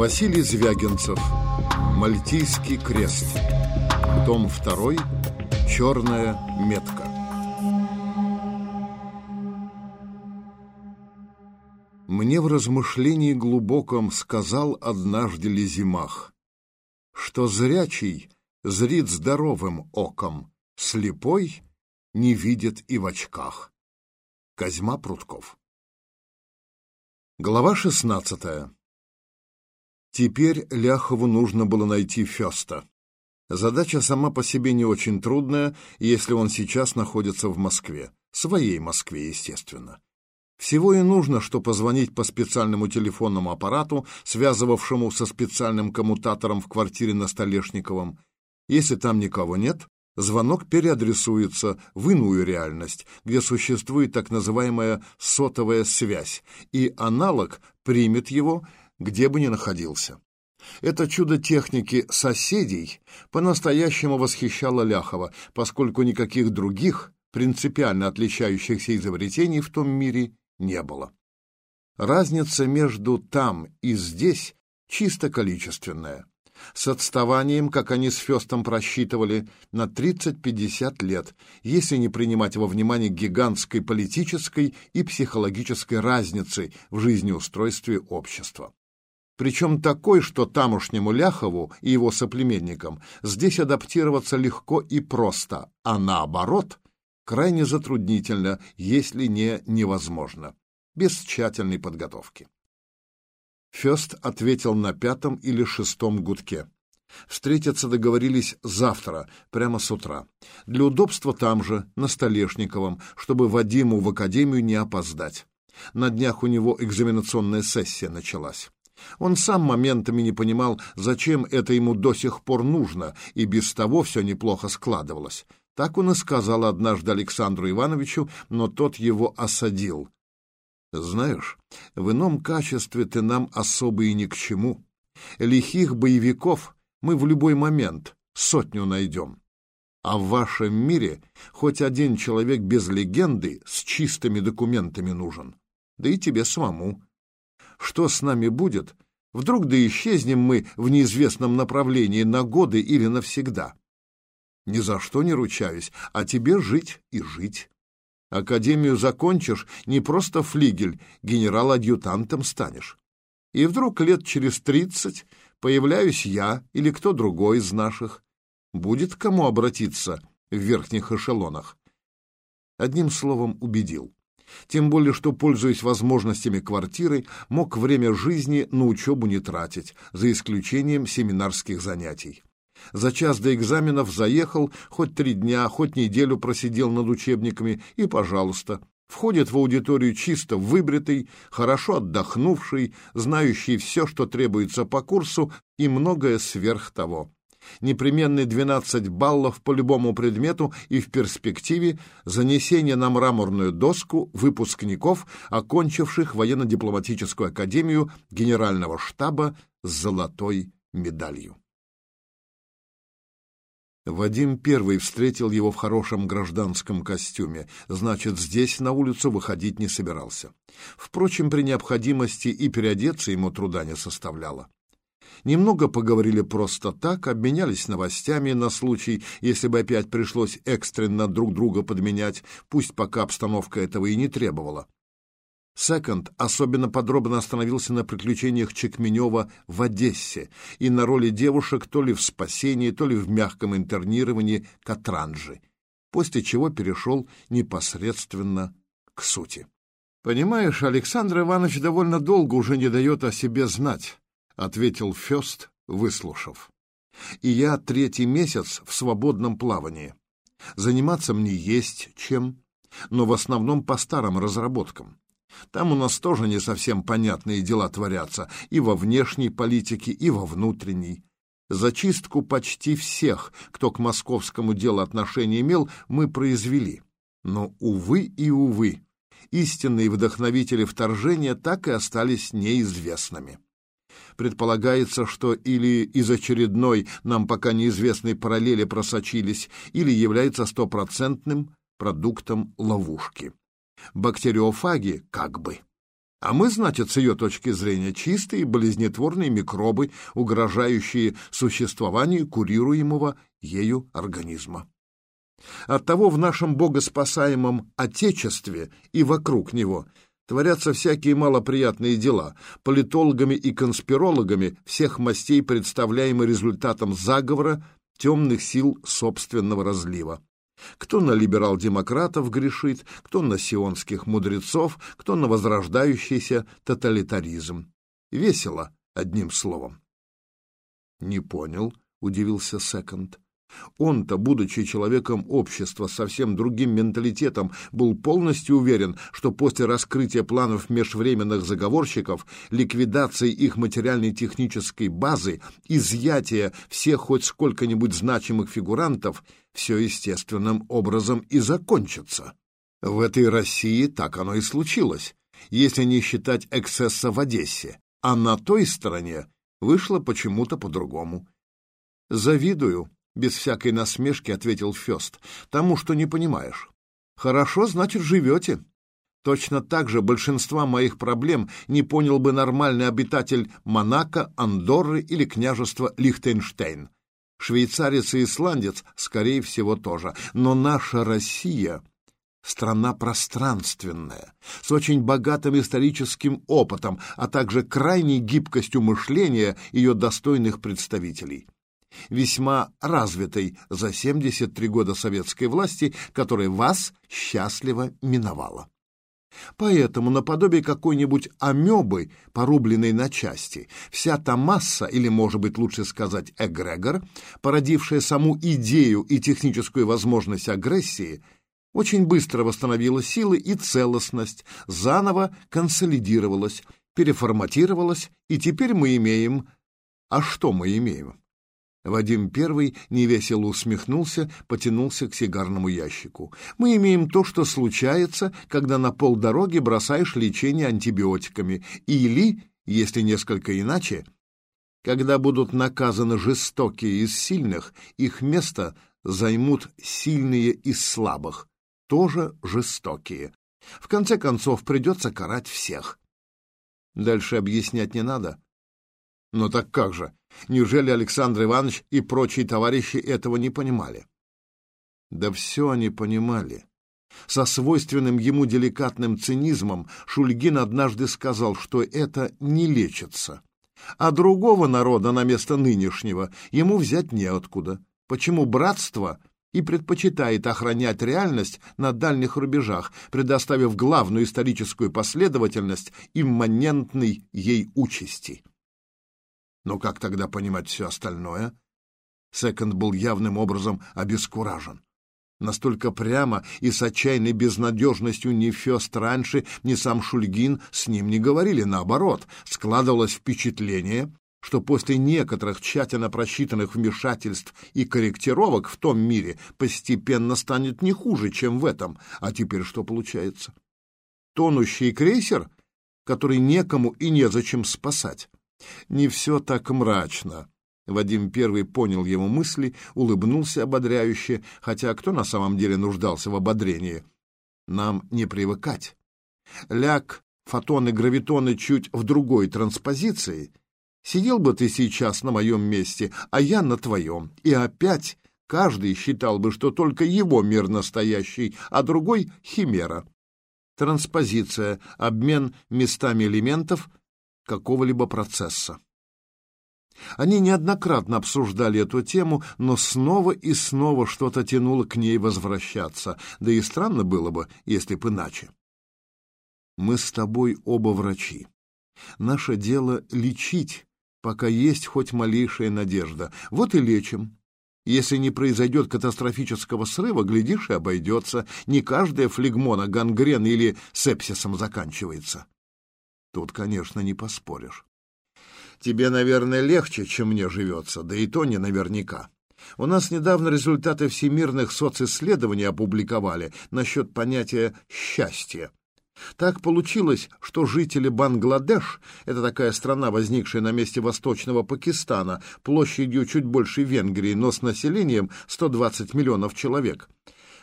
Василий Звягинцев. Мальтийский крест Том 2 Черная метка Мне в размышлении глубоком сказал однажды Лизимах, что зрячий зрит здоровым оком, слепой не видит и в очках. Козьма Прутков Глава шестнадцатая Теперь Ляхову нужно было найти Феста. Задача сама по себе не очень трудная, если он сейчас находится в Москве. Своей Москве, естественно. Всего и нужно, что позвонить по специальному телефонному аппарату, связывавшему со специальным коммутатором в квартире на Столешниковом. Если там никого нет, звонок переадресуется в иную реальность, где существует так называемая сотовая связь, и аналог примет его где бы ни находился. Это чудо техники соседей по-настоящему восхищало Ляхова, поскольку никаких других, принципиально отличающихся изобретений в том мире не было. Разница между там и здесь чисто количественная, с отставанием, как они с Фестом просчитывали, на 30-50 лет, если не принимать во внимание гигантской политической и психологической разницы в жизнеустройстве общества причем такой, что тамошнему Ляхову и его соплеменникам здесь адаптироваться легко и просто, а наоборот, крайне затруднительно, если не невозможно, без тщательной подготовки. Фест ответил на пятом или шестом гудке. Встретиться договорились завтра, прямо с утра. Для удобства там же, на Столешниковом, чтобы Вадиму в академию не опоздать. На днях у него экзаменационная сессия началась. Он сам моментами не понимал, зачем это ему до сих пор нужно, и без того все неплохо складывалось. Так он и сказал однажды Александру Ивановичу, но тот его осадил. «Знаешь, в ином качестве ты нам особо и ни к чему. Лихих боевиков мы в любой момент сотню найдем. А в вашем мире хоть один человек без легенды с чистыми документами нужен. Да и тебе самому что с нами будет, вдруг да исчезнем мы в неизвестном направлении на годы или навсегда. Ни за что не ручаюсь, а тебе жить и жить. Академию закончишь, не просто флигель, генерал-адъютантом станешь. И вдруг лет через тридцать появляюсь я или кто другой из наших. Будет кому обратиться в верхних эшелонах. Одним словом, убедил. Тем более, что, пользуясь возможностями квартиры, мог время жизни на учебу не тратить, за исключением семинарских занятий. За час до экзаменов заехал, хоть три дня, хоть неделю просидел над учебниками, и, пожалуйста, входит в аудиторию чисто выбритый, хорошо отдохнувший, знающий все, что требуется по курсу, и многое сверх того непременные 12 баллов по любому предмету и в перспективе занесение на мраморную доску выпускников, окончивших военно-дипломатическую академию генерального штаба с золотой медалью. Вадим первый встретил его в хорошем гражданском костюме, значит, здесь на улицу выходить не собирался. Впрочем, при необходимости и переодеться ему труда не составляло. Немного поговорили просто так, обменялись новостями на случай, если бы опять пришлось экстренно друг друга подменять, пусть пока обстановка этого и не требовала. Секонд особенно подробно остановился на приключениях Чекменева в Одессе и на роли девушек то ли в спасении, то ли в мягком интернировании Катранжи, после чего перешел непосредственно к сути. «Понимаешь, Александр Иванович довольно долго уже не дает о себе знать ответил Фёст, выслушав. И я третий месяц в свободном плавании. Заниматься мне есть чем, но в основном по старым разработкам. Там у нас тоже не совсем понятные дела творятся и во внешней политике, и во внутренней. Зачистку почти всех, кто к московскому делу отношение имел, мы произвели. Но, увы и увы, истинные вдохновители вторжения так и остались неизвестными предполагается, что или из очередной, нам пока неизвестной параллели просочились, или является стопроцентным продуктом ловушки. Бактериофаги как бы. А мы, значит, с ее точки зрения, чистые болезнетворные микробы, угрожающие существованию курируемого ею организма. Оттого в нашем богоспасаемом Отечестве и вокруг него творятся всякие малоприятные дела, политологами и конспирологами всех мастей, представляемые результатом заговора темных сил собственного разлива. Кто на либерал-демократов грешит, кто на сионских мудрецов, кто на возрождающийся тоталитаризм. Весело, одним словом. «Не понял», — удивился Секонд. Он-то, будучи человеком общества совсем другим менталитетом, был полностью уверен, что после раскрытия планов межвременных заговорщиков, ликвидации их материальной технической базы, изъятия всех хоть сколько-нибудь значимых фигурантов, все естественным образом и закончится. В этой России так оно и случилось, если не считать эксцесса в Одессе, а на той стороне вышло почему-то по-другому. Завидую, без всякой насмешки ответил Фест, тому, что не понимаешь. Хорошо, значит, живете. Точно так же большинства моих проблем не понял бы нормальный обитатель Монако, Андорры или княжества Лихтенштейн. Швейцарец и исландец, скорее всего, тоже. Но наша Россия — страна пространственная, с очень богатым историческим опытом, а также крайней гибкостью мышления ее достойных представителей весьма развитой за 73 года советской власти, которая вас счастливо миновала. Поэтому, наподобие какой-нибудь амебы, порубленной на части, вся та масса, или, может быть, лучше сказать, эгрегор, породившая саму идею и техническую возможность агрессии, очень быстро восстановила силы и целостность, заново консолидировалась, переформатировалась, и теперь мы имеем... А что мы имеем? Вадим Первый невесело усмехнулся, потянулся к сигарному ящику. «Мы имеем то, что случается, когда на полдороги бросаешь лечение антибиотиками, или, если несколько иначе, когда будут наказаны жестокие из сильных, их место займут сильные из слабых, тоже жестокие. В конце концов, придется карать всех. Дальше объяснять не надо. Но так как же? Неужели Александр Иванович и прочие товарищи этого не понимали? Да все они понимали. Со свойственным ему деликатным цинизмом Шульгин однажды сказал, что это не лечится. А другого народа на место нынешнего ему взять неоткуда. Почему братство и предпочитает охранять реальность на дальних рубежах, предоставив главную историческую последовательность имманентной ей участи? Но как тогда понимать все остальное? Секонд был явным образом обескуражен. Настолько прямо и с отчаянной безнадежностью ни Фест раньше, ни сам Шульгин с ним не говорили. Наоборот, складывалось впечатление, что после некоторых тщательно просчитанных вмешательств и корректировок в том мире постепенно станет не хуже, чем в этом. А теперь что получается? Тонущий крейсер, который некому и незачем спасать. Не все так мрачно. Вадим Первый понял его мысли, улыбнулся ободряюще, хотя кто на самом деле нуждался в ободрении? Нам не привыкать. Ляг, фотоны, гравитоны чуть в другой транспозиции. Сидел бы ты сейчас на моем месте, а я на твоем. И опять каждый считал бы, что только его мир настоящий, а другой — химера. Транспозиция, обмен местами элементов — какого-либо процесса. Они неоднократно обсуждали эту тему, но снова и снова что-то тянуло к ней возвращаться, да и странно было бы, если бы иначе. Мы с тобой оба врачи. Наше дело — лечить, пока есть хоть малейшая надежда. Вот и лечим. Если не произойдет катастрофического срыва, глядишь, и обойдется. Не каждая флегмона, гангрен или сепсисом заканчивается. Тут, конечно, не поспоришь. Тебе, наверное, легче, чем мне живется, да и то не наверняка. У нас недавно результаты всемирных социсследований опубликовали насчет понятия «счастье». Так получилось, что жители Бангладеш, это такая страна, возникшая на месте восточного Пакистана, площадью чуть больше Венгрии, но с населением 120 миллионов человек,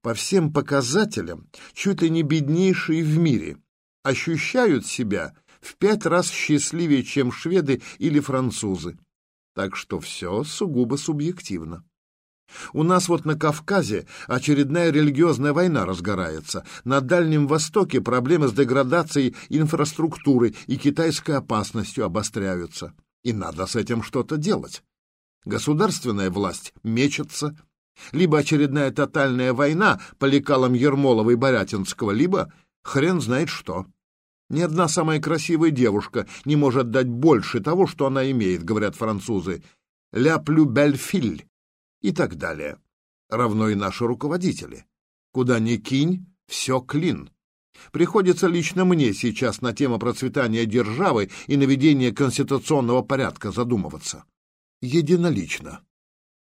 по всем показателям чуть ли не беднейшие в мире – ощущают себя в пять раз счастливее, чем шведы или французы. Так что все сугубо субъективно. У нас вот на Кавказе очередная религиозная война разгорается. На Дальнем Востоке проблемы с деградацией инфраструктуры и китайской опасностью обостряются. И надо с этим что-то делать. Государственная власть мечется. Либо очередная тотальная война по лекалам Ермолова и Борятинского, либо хрен знает что. Ни одна самая красивая девушка не может дать больше того, что она имеет, говорят французы. «Ля плю бельфиль» и так далее. Равно и наши руководители. Куда ни кинь, все клин. Приходится лично мне сейчас на тему процветания державы и наведения конституционного порядка задумываться. Единолично.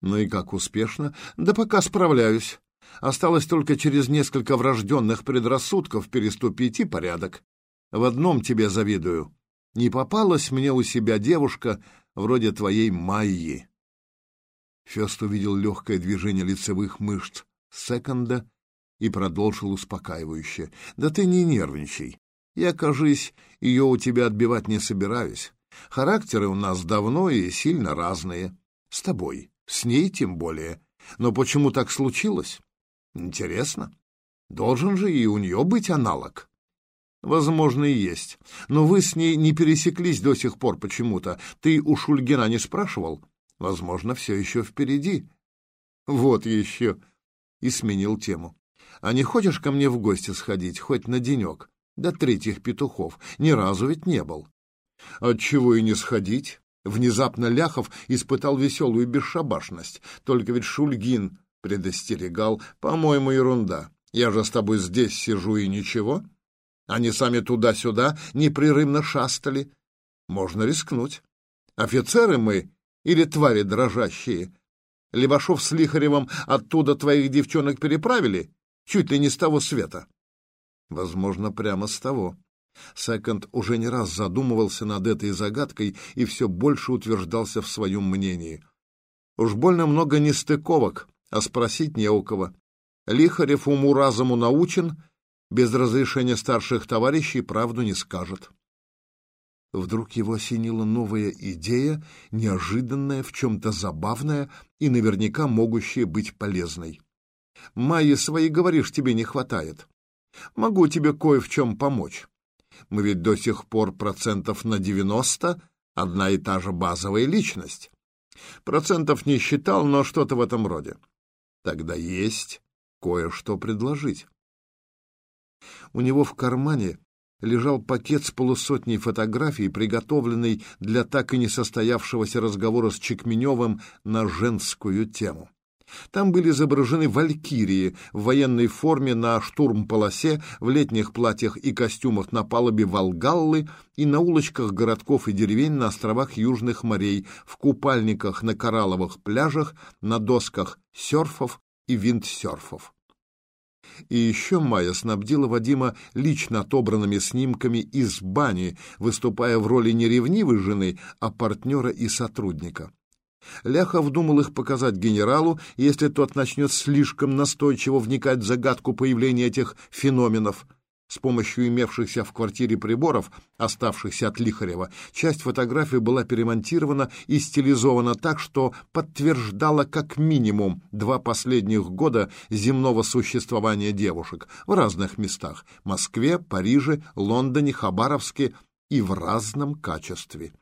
Ну и как успешно? Да пока справляюсь. Осталось только через несколько врожденных предрассудков переступить и порядок. В одном тебе завидую. Не попалась мне у себя девушка вроде твоей Майи. Фест увидел легкое движение лицевых мышц секонда и продолжил успокаивающе. «Да ты не нервничай. Я, кажись, ее у тебя отбивать не собираюсь. Характеры у нас давно и сильно разные. С тобой, с ней тем более. Но почему так случилось? Интересно. Должен же и у нее быть аналог». Возможно, и есть. Но вы с ней не пересеклись до сих пор почему-то. Ты у Шульгина не спрашивал? Возможно, все еще впереди. Вот еще. И сменил тему. А не хочешь ко мне в гости сходить, хоть на денек? До третьих петухов. Ни разу ведь не был. Отчего и не сходить? Внезапно Ляхов испытал веселую бесшабашность. Только ведь Шульгин предостерегал. По-моему, ерунда. Я же с тобой здесь сижу и ничего. Они сами туда-сюда непрерывно шастали. Можно рискнуть. Офицеры мы или твари дрожащие? Левашов с Лихаревым оттуда твоих девчонок переправили? Чуть ли не с того света. Возможно, прямо с того. Секонд уже не раз задумывался над этой загадкой и все больше утверждался в своем мнении. Уж больно много нестыковок, а спросить не у кого. Лихарев уму-разуму научен, без разрешения старших товарищей правду не скажет. Вдруг его осенила новая идея, неожиданная, в чем-то забавная и наверняка могущая быть полезной. «Майи своей, говоришь, тебе не хватает. Могу тебе кое в чем помочь. Мы ведь до сих пор процентов на девяносто одна и та же базовая личность. Процентов не считал, но что-то в этом роде. Тогда есть кое-что предложить». У него в кармане лежал пакет с полусотней фотографий, приготовленный для так и не состоявшегося разговора с Чекменевым на женскую тему. Там были изображены валькирии в военной форме на штурмполосе, в летних платьях и костюмах на палубе Волгаллы и на улочках городков и деревень на островах Южных морей, в купальниках на коралловых пляжах, на досках серфов и виндсерфов. И еще Майя снабдила Вадима лично отобранными снимками из бани, выступая в роли не ревнивой жены, а партнера и сотрудника. Ляхов думал их показать генералу, если тот начнет слишком настойчиво вникать в загадку появления этих феноменов – с помощью имевшихся в квартире приборов, оставшихся от Лихарева, часть фотографий была перемонтирована и стилизована так, что подтверждала как минимум два последних года земного существования девушек в разных местах – Москве, Париже, Лондоне, Хабаровске и в разном качестве.